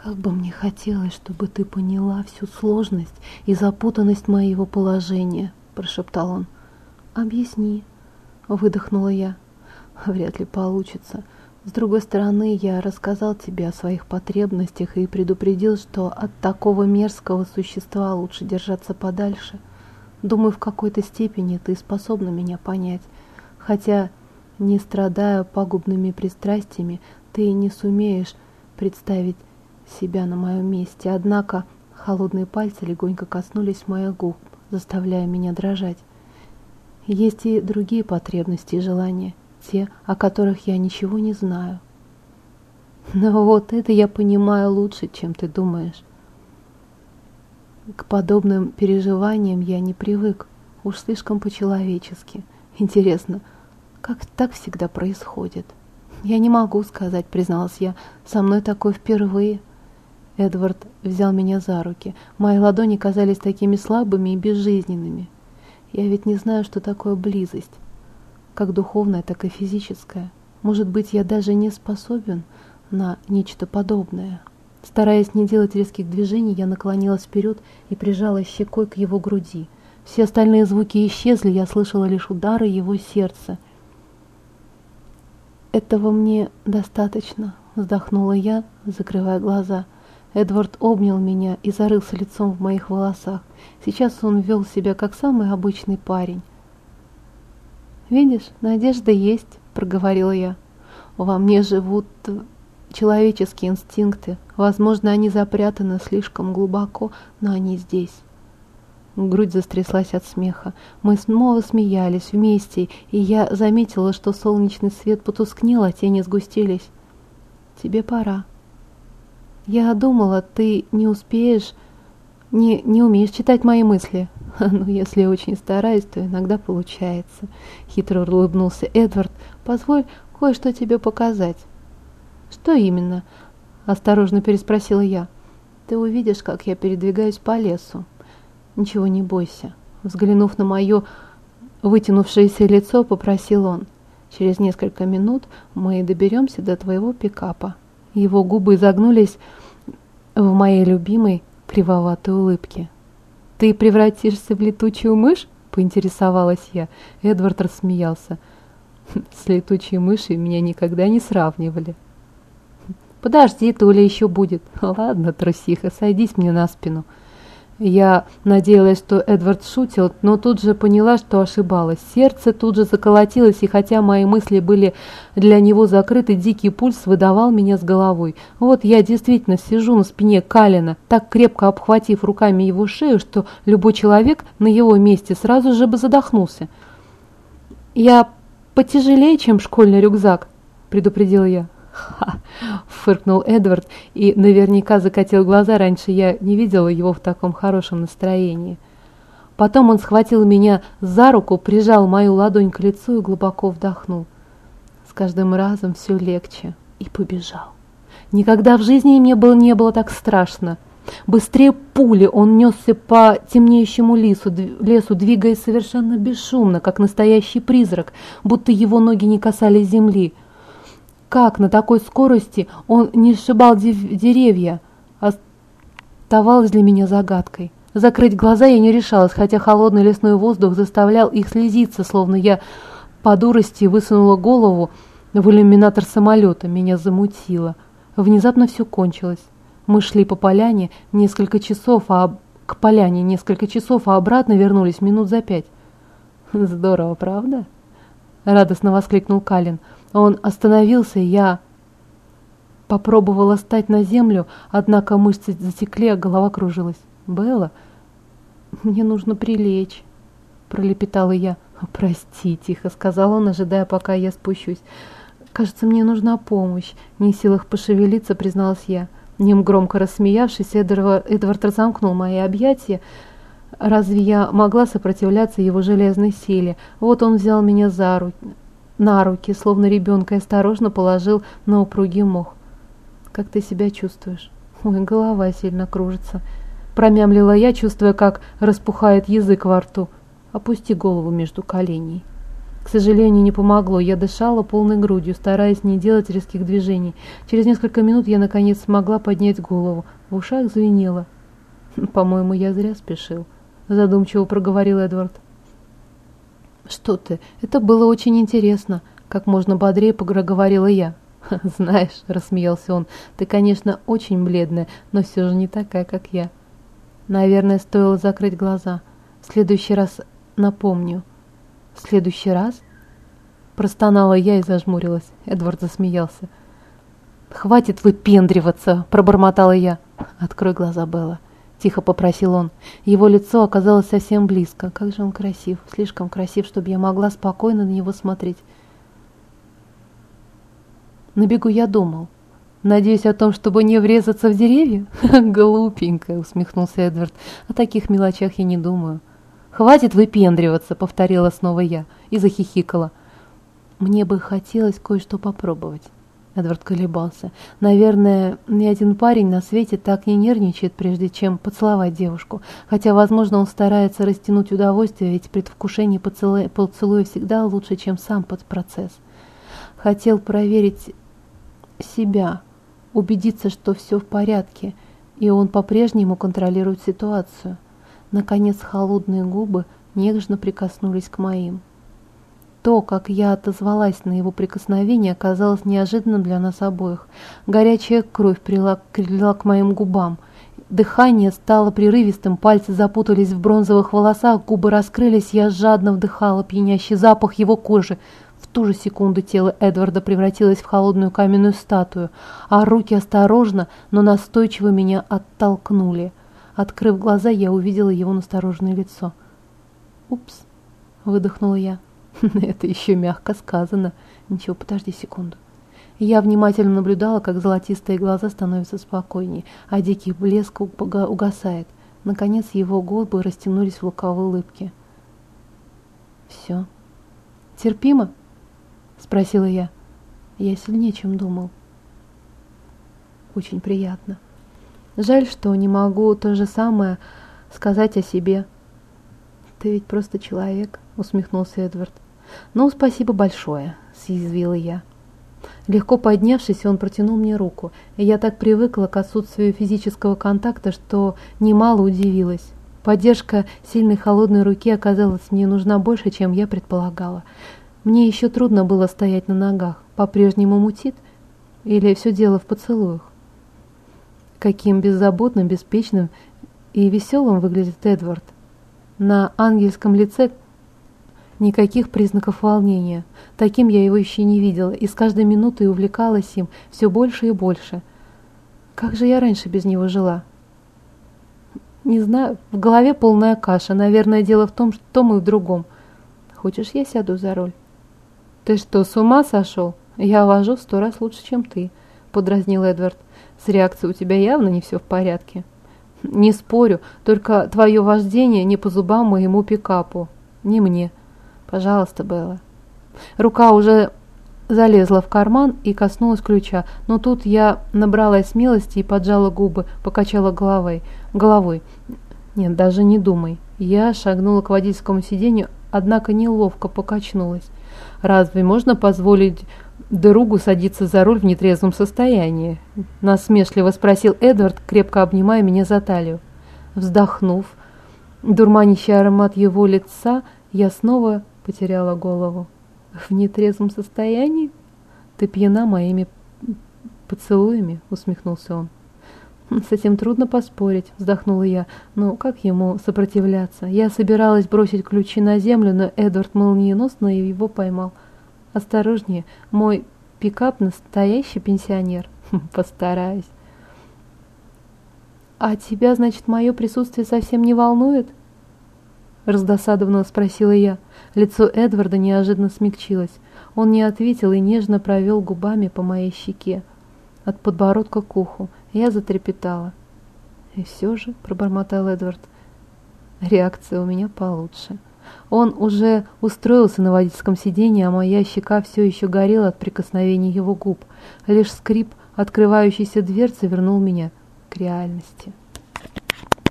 Как бы мне хотелось, чтобы ты поняла всю сложность и запутанность моего положения, прошептал он. Объясни, выдохнула я. Вряд ли получится. С другой стороны, я рассказал тебе о своих потребностях и предупредил, что от такого мерзкого существа лучше держаться подальше. Думаю, в какой-то степени ты способна меня понять. Хотя, не страдая пагубными пристрастиями, ты не сумеешь представить себя на моем месте, однако холодные пальцы легонько коснулись моих губ, заставляя меня дрожать. Есть и другие потребности и желания, те, о которых я ничего не знаю. Но вот это я понимаю лучше, чем ты думаешь. К подобным переживаниям я не привык, уж слишком по-человечески. Интересно, как так всегда происходит? Я не могу сказать, призналась я, со мной такое впервые. Эдвард взял меня за руки. Мои ладони казались такими слабыми и безжизненными. Я ведь не знаю, что такое близость, как духовная, так и физическая. Может быть, я даже не способен на нечто подобное. Стараясь не делать резких движений, я наклонилась вперед и прижала щекой к его груди. Все остальные звуки исчезли, я слышала лишь удары его сердца. «Этого мне достаточно», — вздохнула я, закрывая глаза — Эдвард обнял меня и зарылся лицом в моих волосах. Сейчас он вел себя как самый обычный парень. «Видишь, надежда есть», — проговорила я. «Во мне живут человеческие инстинкты. Возможно, они запрятаны слишком глубоко, но они здесь». Грудь застряслась от смеха. Мы снова смеялись вместе, и я заметила, что солнечный свет потускнел, а тени сгустились. «Тебе пора», я думала, ты не успеешь, не, не умеешь читать мои мысли. Ну, если очень стараюсь, то иногда получается. Хитро улыбнулся Эдвард. Позволь кое-что тебе показать. Что именно? Осторожно переспросила я. Ты увидишь, как я передвигаюсь по лесу. Ничего не бойся. Взглянув на мое вытянувшееся лицо, попросил он. Через несколько минут мы доберемся до твоего пикапа. Его губы загнулись в моей любимой кривоватой улыбке. «Ты превратишься в летучую мышь?» — поинтересовалась я. Эдвард рассмеялся. «С летучей мышью меня никогда не сравнивали». «Подожди, Толя еще будет». «Ладно, трусиха, садись мне на спину». Я надеялась, что Эдвард шутил, но тут же поняла, что ошибалась. Сердце тут же заколотилось, и хотя мои мысли были для него закрыты, дикий пульс выдавал меня с головой. Вот я действительно сижу на спине Калина, так крепко обхватив руками его шею, что любой человек на его месте сразу же бы задохнулся. «Я потяжелее, чем школьный рюкзак», — предупредил я. «Ха!» — фыркнул Эдвард и наверняка закатил глаза. Раньше я не видела его в таком хорошем настроении. Потом он схватил меня за руку, прижал мою ладонь к лицу и глубоко вдохнул. С каждым разом все легче и побежал. Никогда в жизни мне было, не было так страшно. Быстрее пули он несся по темнеющему лесу, лесу, двигаясь совершенно бесшумно, как настоящий призрак, будто его ноги не касались земли. Как на такой скорости он не сшибал деревья, оставалось для меня загадкой. Закрыть глаза я не решалась, хотя холодный лесной воздух заставлял их слезиться, словно я по дурости высунула голову в иллюминатор самолета. Меня замутило. Внезапно все кончилось. Мы шли по поляне несколько часов, а к поляне несколько часов, а обратно вернулись минут за пять. «Здорово, правда?» — радостно воскликнул Калин. Он остановился, я попробовала стать на землю, однако мышцы затекли, а голова кружилась. «Белла, мне нужно прилечь», — пролепетала я. «Прости», — тихо сказал он, ожидая, пока я спущусь. «Кажется, мне нужна помощь», — не в силах пошевелиться, призналась я. Ним громко рассмеявшись, Эдвард, Эдвард разомкнул мои объятия. Разве я могла сопротивляться его железной силе? Вот он взял меня за руки на руки, словно ребенка, и осторожно положил на упругий мох. «Как ты себя чувствуешь?» «Ой, голова сильно кружится», — промямлила я, чувствуя, как распухает язык во рту. «Опусти голову между коленей». К сожалению, не помогло. Я дышала полной грудью, стараясь не делать резких движений. Через несколько минут я, наконец, смогла поднять голову. В ушах звенело. «По-моему, я зря спешил», — задумчиво проговорил Эдвард. «Что ты? Это было очень интересно», — как можно бодрее проговорила я. «Знаешь», — рассмеялся он, — «ты, конечно, очень бледная, но все же не такая, как я». Наверное, стоило закрыть глаза. В следующий раз напомню. В следующий раз? Простонала я и зажмурилась. Эдвард засмеялся. «Хватит выпендриваться!» – пробормотала я. «Открой глаза, Белла!» – тихо попросил он. Его лицо оказалось совсем близко. Как же он красив, слишком красив, чтобы я могла спокойно на него смотреть. На бегу я думал. Надеюсь о том, чтобы не врезаться в деревья? Глупенькая, усмехнулся Эдвард. О таких мелочах я не думаю. Хватит выпендриваться, повторила снова я и захихикала. Мне бы хотелось кое-что попробовать. Эдвард колебался. Наверное, ни один парень на свете так не нервничает, прежде чем поцеловать девушку. Хотя, возможно, он старается растянуть удовольствие, ведь предвкушение поцелуя, поцелуя всегда лучше, чем сам под процесс. Хотел проверить себя, убедиться, что все в порядке, и он по-прежнему контролирует ситуацию. Наконец холодные губы нежно прикоснулись к моим. То, как я отозвалась на его прикосновение, оказалось неожиданным для нас обоих. Горячая кровь прилила, к моим губам. Дыхание стало прерывистым, пальцы запутались в бронзовых волосах, губы раскрылись, я жадно вдыхала пьянящий запах его кожи. В ту же секунду тело Эдварда превратилось в холодную каменную статую, а руки осторожно, но настойчиво меня оттолкнули. Открыв глаза, я увидела его настороженное лицо. «Упс!» — выдохнула я. «Это еще мягко сказано. Ничего, подожди секунду». Я внимательно наблюдала, как золотистые глаза становятся спокойнее, а дикий блеск угасает. Наконец его губы растянулись в луковой улыбке. «Все. Терпимо?» — спросила я. Я сильнее, чем думал. Очень приятно. Жаль, что не могу то же самое сказать о себе. Ты ведь просто человек, усмехнулся Эдвард. Ну, спасибо большое, съязвила я. Легко поднявшись, он протянул мне руку, и я так привыкла к отсутствию физического контакта, что немало удивилась. Поддержка сильной холодной руки оказалась мне нужна больше, чем я предполагала. Мне еще трудно было стоять на ногах. По-прежнему мутит? Или все дело в поцелуях? Каким беззаботным, беспечным и веселым выглядит Эдвард. На ангельском лице никаких признаков волнения. Таким я его еще не видела, и с каждой минутой увлекалась им все больше и больше. Как же я раньше без него жила? Не знаю, в голове полная каша. Наверное, дело в том, что мы в другом. Хочешь, я сяду за руль? «Ты что, с ума сошел? Я вожу в сто раз лучше, чем ты», — подразнил Эдвард. «С реакцией у тебя явно не все в порядке». «Не спорю, только твое вождение не по зубам моему пикапу. Не мне. Пожалуйста, Белла». Рука уже залезла в карман и коснулась ключа, но тут я набралась смелости и поджала губы, покачала головой. головой. Нет, даже не думай. Я шагнула к водительскому сиденью, однако неловко покачнулась. Разве можно позволить другу садиться за руль в нетрезвом состоянии? Насмешливо спросил Эдвард, крепко обнимая меня за талию. Вздохнув, дурманящий аромат его лица, я снова потеряла голову. В нетрезвом состоянии? Ты пьяна моими поцелуями? Усмехнулся он. «С этим трудно поспорить», — вздохнула я. «Но как ему сопротивляться? Я собиралась бросить ключи на землю, но Эдвард молниеносно его поймал. Осторожнее, мой пикап настоящий пенсионер. Постараюсь». «А тебя, значит, мое присутствие совсем не волнует?» Раздосадованно спросила я. Лицо Эдварда неожиданно смягчилось. Он не ответил и нежно провел губами по моей щеке, от подбородка к уху. Я затрепетала. И все же, пробормотал Эдвард, реакция у меня получше. Он уже устроился на водительском сиденье, а моя щека все еще горела от прикосновения его губ. Лишь скрип открывающейся дверцы вернул меня к реальности.